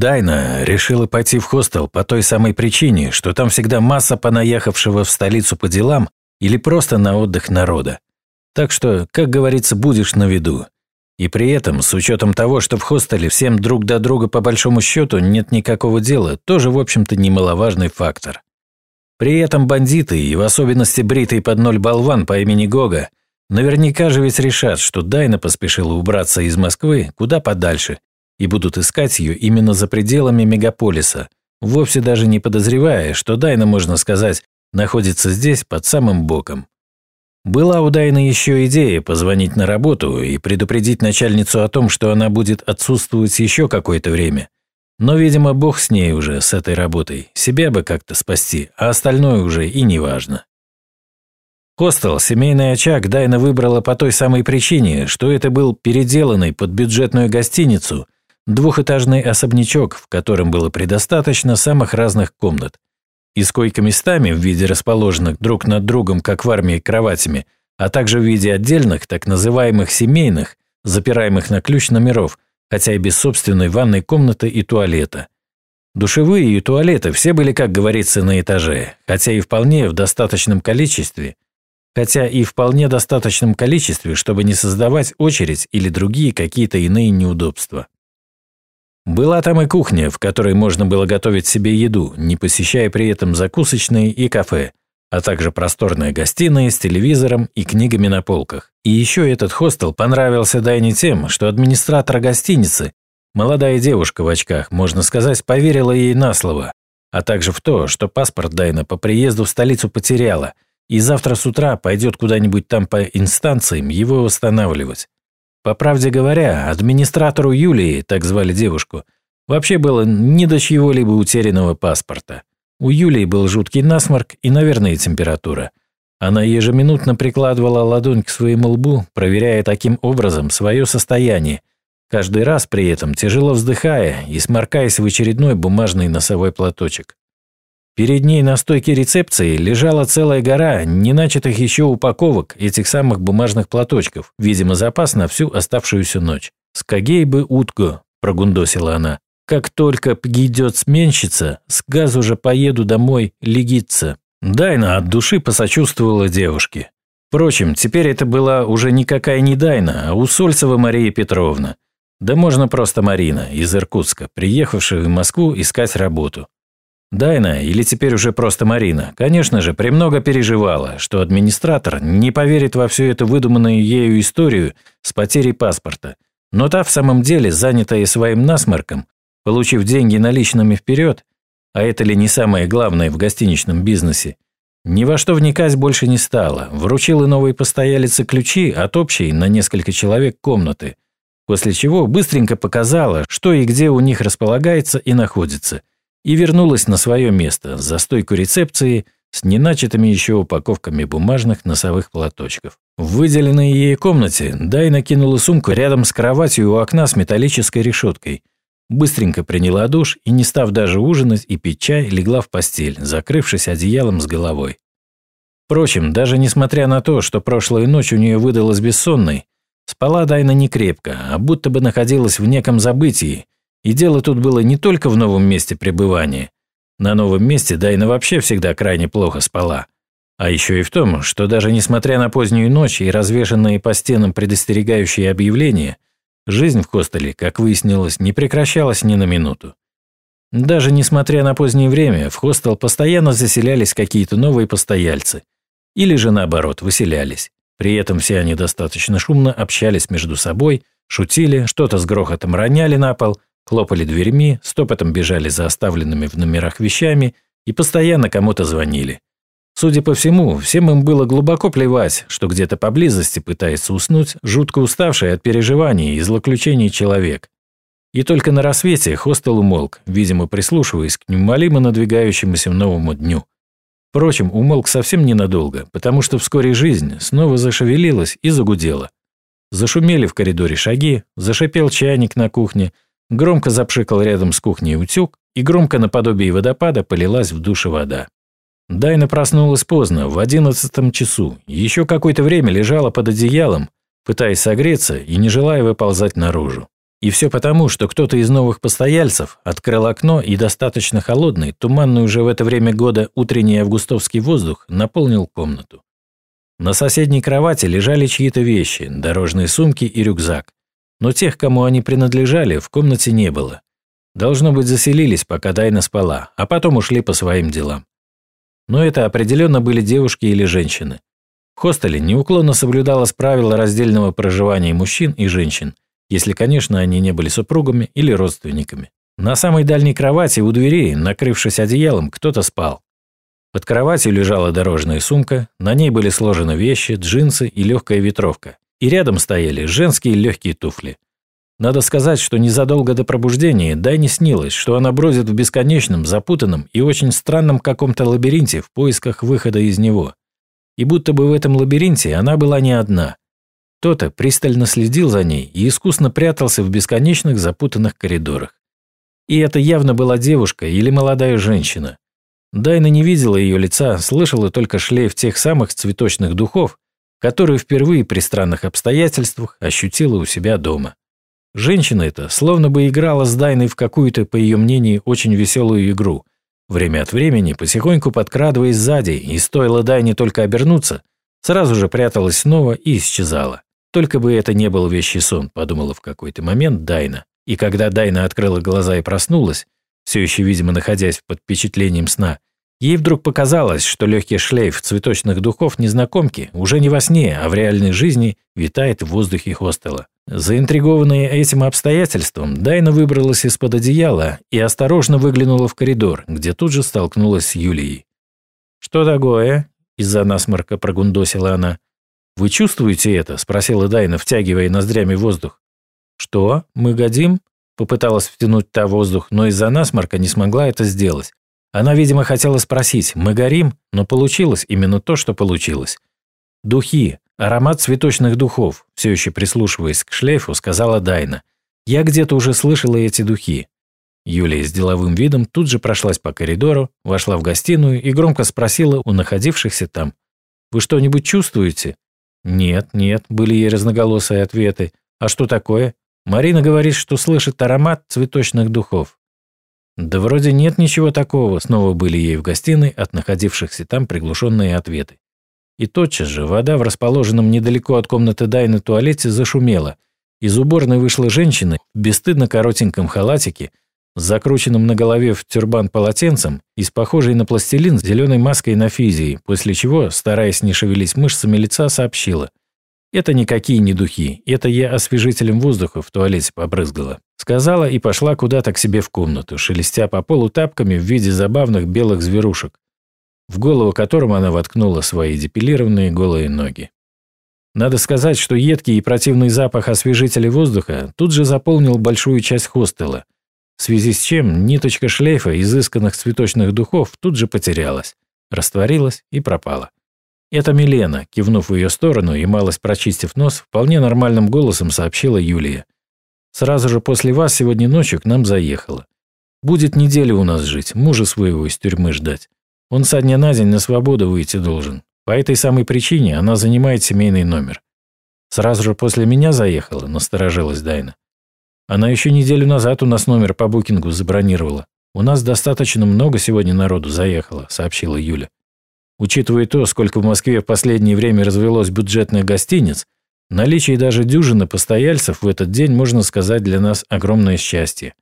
Дайна решила пойти в хостел по той самой причине, что там всегда масса понаехавшего в столицу по делам или просто на отдых народа. Так что, как говорится, будешь на виду. И при этом, с учетом того, что в хостеле всем друг до друга по большому счету нет никакого дела, тоже, в общем-то, немаловажный фактор. При этом бандиты, и в особенности бритый под ноль болван по имени Гога, наверняка же ведь решат, что Дайна поспешила убраться из Москвы куда подальше и будут искать ее именно за пределами мегаполиса, вовсе даже не подозревая, что Дайна, можно сказать, находится здесь под самым боком. Была у Дайны еще идея позвонить на работу и предупредить начальницу о том, что она будет отсутствовать еще какое-то время – но, видимо, бог с ней уже, с этой работой. Себя бы как-то спасти, а остальное уже и не важно. Хостел, семейный очаг, Дайна выбрала по той самой причине, что это был переделанный под бюджетную гостиницу двухэтажный особнячок, в котором было предостаточно самых разных комнат. И с койко-местами в виде расположенных друг над другом, как в армии, кроватями, а также в виде отдельных, так называемых семейных, запираемых на ключ номеров – хотя и без собственной ванной комнаты и туалета. Душевые и туалеты все были, как говорится, на этаже, хотя и вполне в достаточном количестве, хотя и вполне достаточном количестве, чтобы не создавать очередь или другие какие-то иные неудобства. Была там и кухня, в которой можно было готовить себе еду, не посещая при этом закусочные и кафе, а также просторная гостиная с телевизором и книгами на полках. И еще этот хостел понравился Дайне тем, что администратор гостиницы, молодая девушка в очках, можно сказать, поверила ей на слово, а также в то, что паспорт Дайна по приезду в столицу потеряла, и завтра с утра пойдет куда-нибудь там по инстанциям его восстанавливать. По правде говоря, администратору Юлии, так звали девушку, вообще было не до чьего-либо утерянного паспорта. У Юлии был жуткий насморк и, наверное, температура. Она ежеминутно прикладывала ладонь к своему лбу, проверяя таким образом свое состояние, каждый раз при этом тяжело вздыхая и сморкаясь в очередной бумажный носовой платочек. Перед ней на стойке рецепции лежала целая гора неначатых еще упаковок этих самых бумажных платочков, видимо, запас на всю оставшуюся ночь. «Скагей бы утку», – прогундосила она. Как только придет сменщица, с газу же поеду домой легиться. Дайна от души посочувствовала девушке. Впрочем, теперь это была уже никакая не Дайна, а Усольцева Мария Петровна. Да можно просто Марина из Иркутска, приехавшая в Москву искать работу. Дайна, или теперь уже просто Марина, конечно же, премного переживала, что администратор не поверит во всю эту выдуманную ею историю с потерей паспорта. Но та в самом деле, занятая своим насморком, Получив деньги наличными вперед, а это ли не самое главное в гостиничном бизнесе, ни во что вникать больше не стала, вручила новой постоялице ключи от общей на несколько человек комнаты, после чего быстренько показала, что и где у них располагается и находится, и вернулась на свое место, за стойку рецепции с неначатыми еще упаковками бумажных носовых платочков. В выделенной ей комнате Дайна кинула сумку рядом с кроватью у окна с металлической решеткой – Быстренько приняла душ и, не став даже ужинать и пить чай, легла в постель, закрывшись одеялом с головой. Впрочем, даже несмотря на то, что прошлая ночь у нее выдалась бессонной, спала Дайна не крепко, а будто бы находилась в неком забытии, и дело тут было не только в новом месте пребывания. На новом месте Дайна вообще всегда крайне плохо спала. А еще и в том, что даже несмотря на позднюю ночь и развешанные по стенам предостерегающие объявления – Жизнь в хостеле, как выяснилось, не прекращалась ни на минуту. Даже несмотря на позднее время, в хостел постоянно заселялись какие-то новые постояльцы. Или же наоборот, выселялись. При этом все они достаточно шумно общались между собой, шутили, что-то с грохотом роняли на пол, хлопали дверьми, стопотом бежали за оставленными в номерах вещами и постоянно кому-то звонили. Судя по всему, всем им было глубоко плевать, что где-то поблизости пытается уснуть жутко уставший от переживаний и злоключений человек. И только на рассвете хостел умолк, видимо, прислушиваясь к неумолимо надвигающемуся новому дню. Впрочем, умолк совсем ненадолго, потому что вскоре жизнь снова зашевелилась и загудела. Зашумели в коридоре шаги, зашипел чайник на кухне, громко запшикал рядом с кухней утюг, и громко наподобие водопада полилась в душе вода. Дайна проснулась поздно, в одиннадцатом часу. Еще какое-то время лежала под одеялом, пытаясь согреться и не желая выползать наружу. И все потому, что кто-то из новых постояльцев открыл окно, и достаточно холодный, туманный уже в это время года утренний августовский воздух наполнил комнату. На соседней кровати лежали чьи-то вещи, дорожные сумки и рюкзак. Но тех, кому они принадлежали, в комнате не было. Должно быть, заселились, пока Дайна спала, а потом ушли по своим делам. Но это определенно были девушки или женщины. В хостеле неуклонно соблюдалось правило раздельного проживания мужчин и женщин, если, конечно, они не были супругами или родственниками. На самой дальней кровати у двери, накрывшись одеялом, кто-то спал. Под кроватью лежала дорожная сумка, на ней были сложены вещи, джинсы и легкая ветровка. И рядом стояли женские легкие туфли. Надо сказать, что незадолго до пробуждения Дайне снилось, что она бродит в бесконечном, запутанном и очень странном каком-то лабиринте в поисках выхода из него. И будто бы в этом лабиринте она была не одна. Кто-то пристально следил за ней и искусно прятался в бесконечных запутанных коридорах. И это явно была девушка или молодая женщина. Дайна не видела ее лица, слышала только шлейф тех самых цветочных духов, которые впервые при странных обстоятельствах ощутила у себя дома. Женщина эта словно бы играла с Дайной в какую-то, по ее мнению, очень веселую игру. Время от времени, потихоньку подкрадываясь сзади, и стоило Дайне только обернуться, сразу же пряталась снова и исчезала. Только бы это не был вещий сон, подумала в какой-то момент Дайна. И когда Дайна открыла глаза и проснулась, все еще, видимо, находясь под впечатлением сна, Ей вдруг показалось, что легкий шлейф цветочных духов незнакомки уже не во сне, а в реальной жизни витает в воздухе хостела. Заинтригованная этим обстоятельством, Дайна выбралась из-под одеяла и осторожно выглянула в коридор, где тут же столкнулась с Юлией. «Что такое?» – из-за насморка прогундосила она. «Вы чувствуете это?» – спросила Дайна, втягивая ноздрями воздух. «Что? Мы годим?» – попыталась втянуть та воздух, но из-за насморка не смогла это сделать. Она, видимо, хотела спросить «Мы горим?», но получилось именно то, что получилось. «Духи. Аромат цветочных духов», все еще прислушиваясь к шлейфу, сказала Дайна. «Я где-то уже слышала эти духи». Юлия с деловым видом тут же прошлась по коридору, вошла в гостиную и громко спросила у находившихся там. «Вы что-нибудь чувствуете?» «Нет, нет», были ей разноголосые ответы. «А что такое?» Марина говорит, что слышит аромат цветочных духов. Да вроде нет ничего такого, снова были ей в гостиной от находившихся там приглушенные ответы. И тотчас же вода в расположенном недалеко от комнаты Дайны туалете зашумела. Из уборной вышла женщина в бесстыдно коротеньком халатике, с закрученным на голове в тюрбан полотенцем и с похожей на пластилин зеленой маской на физии, после чего, стараясь не шевелить мышцами лица, сообщила. Это никакие не духи, это я освежителем воздуха в туалете побрызгала. Сказала и пошла куда-то к себе в комнату, шелестя по полу тапками в виде забавных белых зверушек, в голову которым она воткнула свои депилированные голые ноги. Надо сказать, что едкий и противный запах освежителя воздуха тут же заполнил большую часть хостела, в связи с чем ниточка шлейфа изысканных цветочных духов тут же потерялась, растворилась и пропала. «Это Милена», – кивнув в ее сторону и малость прочистив нос, вполне нормальным голосом сообщила Юлия. «Сразу же после вас сегодня ночью к нам заехала. Будет неделю у нас жить, мужа своего из тюрьмы ждать. Он со дня на день на свободу выйти должен. По этой самой причине она занимает семейный номер. Сразу же после меня заехала, насторожилась Дайна. Она еще неделю назад у нас номер по букингу забронировала. У нас достаточно много сегодня народу заехало, сообщила Юля. Учитывая то, сколько в Москве в последнее время развелось бюджетных гостиниц, наличие даже дюжины постояльцев в этот день, можно сказать, для нас огромное счастье.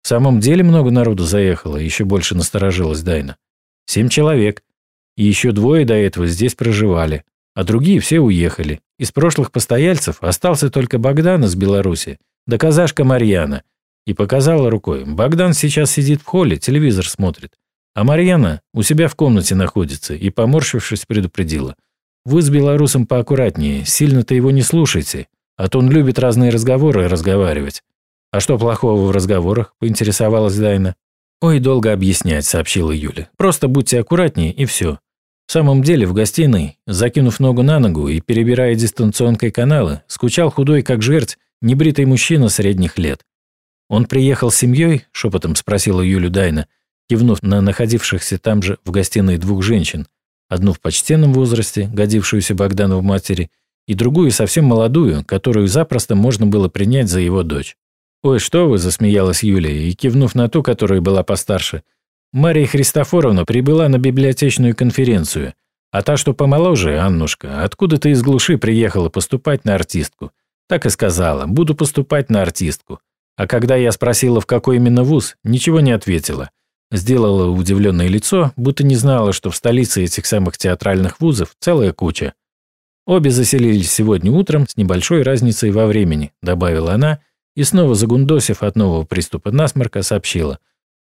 В самом деле много народу заехало, еще больше насторожилась Дайна. Семь человек. И еще двое до этого здесь проживали, а другие все уехали. Из прошлых постояльцев остался только Богдан из Беларуси, да казашка Марьяна. И показала рукой. Богдан сейчас сидит в холле, телевизор смотрит. А Марьяна у себя в комнате находится и, поморщившись, предупредила. «Вы с белорусом поаккуратнее, сильно-то его не слушайте, а то он любит разные разговоры разговаривать». «А что плохого в разговорах?» – поинтересовалась Дайна. «Ой, долго объяснять», – сообщила Юля. «Просто будьте аккуратнее, и все». В самом деле, в гостиной, закинув ногу на ногу и перебирая дистанционкой каналы, скучал худой, как жерть, небритый мужчина средних лет. «Он приехал с семьей?» – шепотом спросила Юлю Дайна, кивнув на находившихся там же в гостиной двух женщин, одну в почтенном возрасте, годившуюся Богдану в матери, и другую совсем молодую, которую запросто можно было принять за его дочь. «Ой, что вы!» – засмеялась Юлия и, кивнув на ту, которая была постарше. «Мария Христофоровна прибыла на библиотечную конференцию, а та, что помоложе, Аннушка, откуда-то из глуши приехала поступать на артистку. Так и сказала, буду поступать на артистку. А когда я спросила, в какой именно вуз, ничего не ответила. Сделала удивленное лицо, будто не знала, что в столице этих самых театральных вузов целая куча. Обе заселились сегодня утром с небольшой разницей во времени, добавила она, и снова загундосив от нового приступа насморка, сообщила.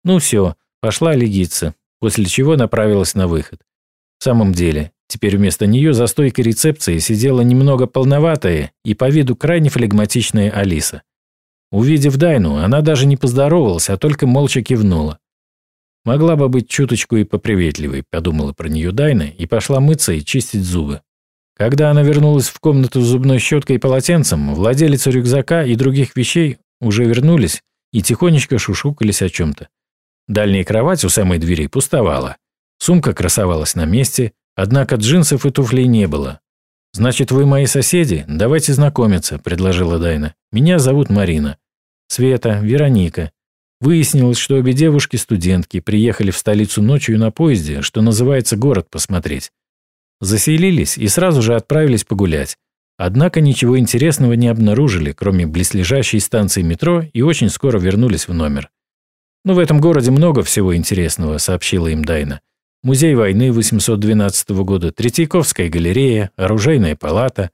Ну все, пошла легиться, после чего направилась на выход. В самом деле, теперь вместо нее за стойкой рецепции сидела немного полноватая и по виду крайне флегматичная Алиса. Увидев Дайну, она даже не поздоровалась, а только молча кивнула. Могла бы быть чуточку и поприветливой, подумала про нее Дайна и пошла мыться и чистить зубы. Когда она вернулась в комнату с зубной щеткой и полотенцем, владелица рюкзака и других вещей уже вернулись и тихонечко шушукались о чем-то. Дальняя кровать у самой двери пустовала. Сумка красовалась на месте, однако джинсов и туфлей не было. «Значит, вы мои соседи? Давайте знакомиться», – предложила Дайна. «Меня зовут Марина. Света, Вероника. Выяснилось, что обе девушки-студентки приехали в столицу ночью на поезде, что называется город посмотреть. Заселились и сразу же отправились погулять. Однако ничего интересного не обнаружили, кроме близлежащей станции метро, и очень скоро вернулись в номер. «Ну, в этом городе много всего интересного», — сообщила им Дайна. «Музей войны 812 года, Третьяковская галерея, оружейная палата».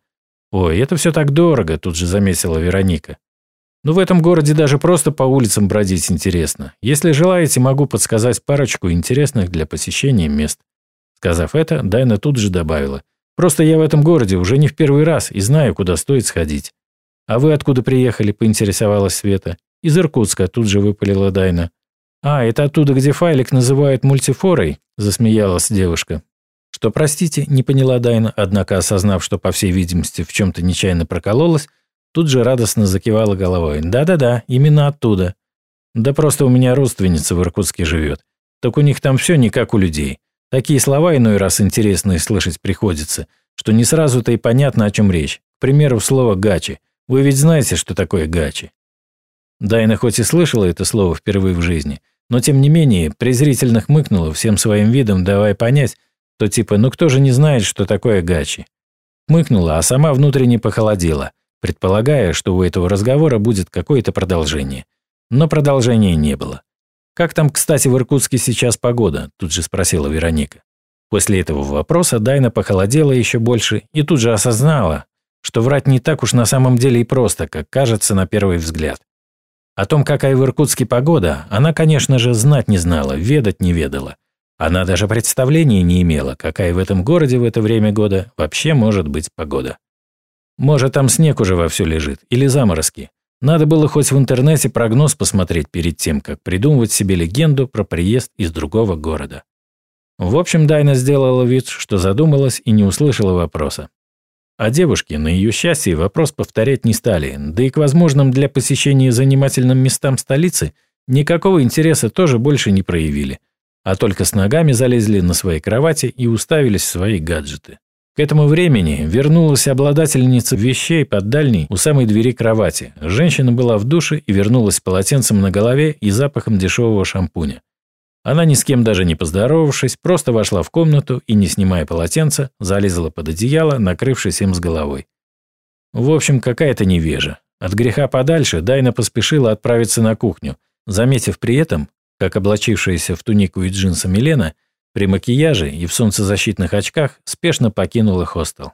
«Ой, это все так дорого», — тут же заметила Вероника. «Ну, в этом городе даже просто по улицам бродить интересно. Если желаете, могу подсказать парочку интересных для посещения мест». Сказав это, Дайна тут же добавила. «Просто я в этом городе уже не в первый раз и знаю, куда стоит сходить». «А вы откуда приехали?» – поинтересовалась Света. «Из Иркутска», – тут же выпалила Дайна. «А, это оттуда, где файлик называют мультифорой?» – засмеялась девушка. «Что, простите?» – не поняла Дайна, однако, осознав, что, по всей видимости, в чем-то нечаянно прокололась, тут же радостно закивала головой. «Да-да-да, именно оттуда. Да просто у меня родственница в Иркутске живет. Так у них там все не как у людей. Такие слова иной раз интересные слышать приходится, что не сразу-то и понятно, о чем речь. К примеру, слово «гачи». Вы ведь знаете, что такое «гачи». Дайна хоть и слышала это слово впервые в жизни, но тем не менее презрительно хмыкнула всем своим видом, давая понять, что типа «ну кто же не знает, что такое гачи?» Хмыкнула, а сама внутренне похолодела, предполагая, что у этого разговора будет какое-то продолжение. Но продолжения не было. «Как там, кстати, в Иркутске сейчас погода?» – тут же спросила Вероника. После этого вопроса Дайна похолодела еще больше и тут же осознала, что врать не так уж на самом деле и просто, как кажется на первый взгляд. О том, какая в Иркутске погода, она, конечно же, знать не знала, ведать не ведала. Она даже представления не имела, какая в этом городе в это время года вообще может быть погода. Может, там снег уже вовсю лежит, или заморозки. Надо было хоть в интернете прогноз посмотреть перед тем, как придумывать себе легенду про приезд из другого города. В общем, Дайна сделала вид, что задумалась и не услышала вопроса. А девушки, на ее счастье, вопрос повторять не стали, да и к возможным для посещения занимательным местам столицы никакого интереса тоже больше не проявили, а только с ногами залезли на свои кровати и уставились в свои гаджеты. К этому времени вернулась обладательница вещей под дальней у самой двери кровати. Женщина была в душе и вернулась полотенцем на голове и запахом дешевого шампуня. Она ни с кем даже не поздоровавшись, просто вошла в комнату и, не снимая полотенца, залезла под одеяло, накрывшись им с головой. В общем, какая-то невежа. От греха подальше Дайна поспешила отправиться на кухню, заметив при этом, как облачившаяся в тунику и джинсы Милена при макияже и в солнцезащитных очках спешно покинула хостел.